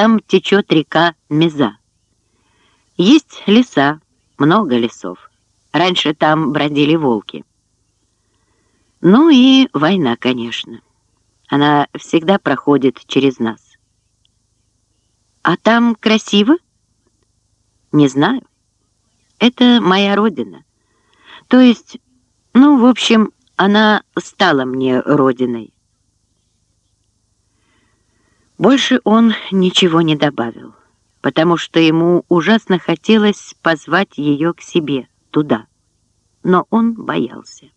Там течет река Меза. Есть леса, много лесов. Раньше там бродили волки. Ну и война, конечно. Она всегда проходит через нас. А там красиво? Не знаю. Это моя родина. То есть, ну, в общем, она стала мне родиной. Больше он ничего не добавил, потому что ему ужасно хотелось позвать ее к себе, туда. Но он боялся.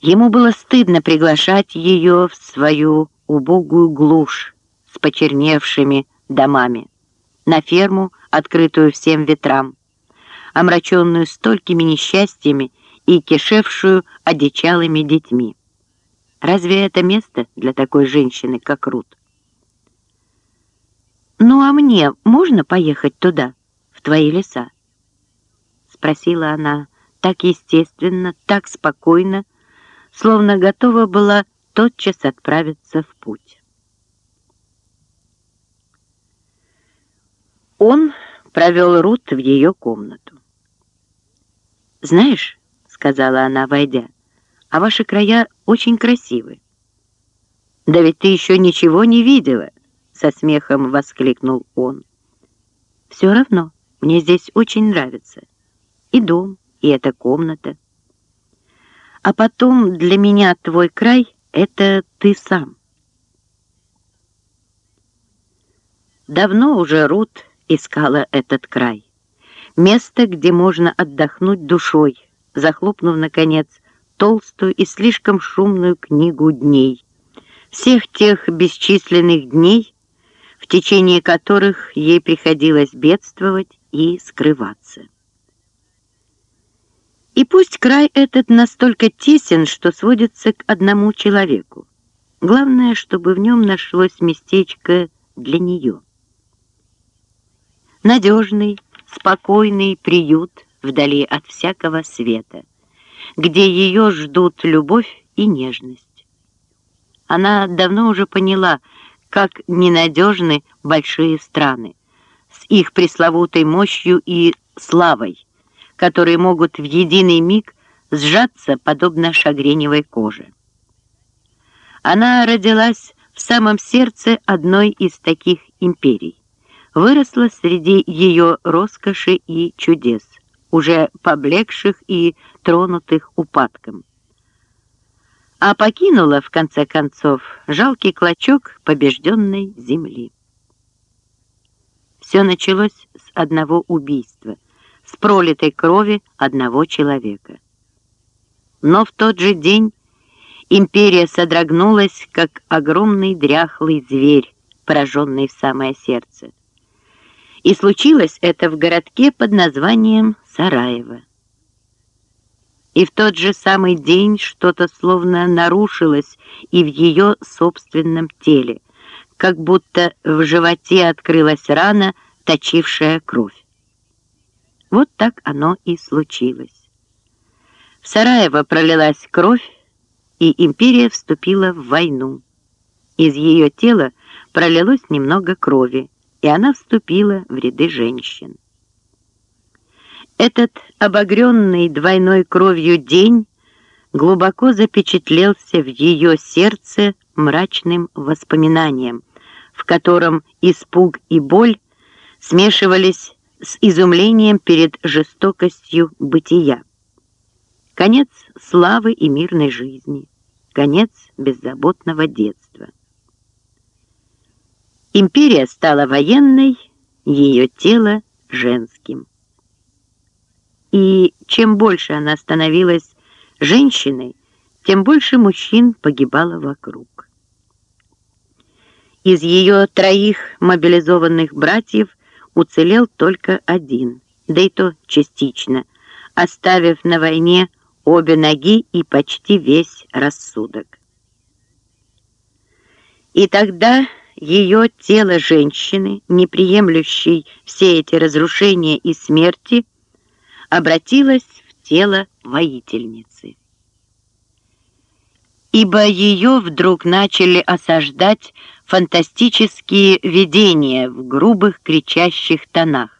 Ему было стыдно приглашать ее в свою убогую глушь с почерневшими домами, на ферму, открытую всем ветрам, омраченную столькими несчастьями и кишевшую одичалыми детьми. Разве это место для такой женщины, как Рут? «Ну а мне можно поехать туда, в твои леса?» Спросила она так естественно, так спокойно, словно готова была тотчас отправиться в путь. Он провел Рут в ее комнату. «Знаешь, — сказала она, войдя, — а ваши края очень красивы». «Да ведь ты еще ничего не видела!» — со смехом воскликнул он. «Все равно, мне здесь очень нравится. И дом, и эта комната. А потом для меня твой край — это ты сам». Давно уже Рут искала этот край. Место, где можно отдохнуть душой, захлопнув, наконец, толстую и слишком шумную книгу дней. Всех тех бесчисленных дней, в течение которых ей приходилось бедствовать и скрываться. И пусть край этот настолько тесен, что сводится к одному человеку. Главное, чтобы в нем нашлось местечко для нее надежный, спокойный приют вдали от всякого света, где ее ждут любовь и нежность. Она давно уже поняла, как ненадежны большие страны, с их пресловутой мощью и славой, которые могут в единый миг сжаться, подобно шагреневой коже. Она родилась в самом сердце одной из таких империй выросла среди ее роскоши и чудес, уже поблекших и тронутых упадком. А покинула, в конце концов, жалкий клочок побежденной земли. Все началось с одного убийства, с пролитой крови одного человека. Но в тот же день империя содрогнулась, как огромный дряхлый зверь, пораженный в самое сердце. И случилось это в городке под названием Сараево. И в тот же самый день что-то словно нарушилось и в ее собственном теле, как будто в животе открылась рана, точившая кровь. Вот так оно и случилось. В Сараево пролилась кровь, и империя вступила в войну. Из ее тела пролилось немного крови, и она вступила в ряды женщин. Этот обогренный двойной кровью день глубоко запечатлелся в ее сердце мрачным воспоминанием, в котором испуг и боль смешивались с изумлением перед жестокостью бытия. Конец славы и мирной жизни, конец беззаботного детства. Империя стала военной, ее тело — женским. И чем больше она становилась женщиной, тем больше мужчин погибало вокруг. Из ее троих мобилизованных братьев уцелел только один, да и то частично, оставив на войне обе ноги и почти весь рассудок. И тогда ее тело женщины, не приемлющей все эти разрушения и смерти, обратилось в тело воительницы. ибо ее вдруг начали осаждать фантастические видения в грубых кричащих тонах.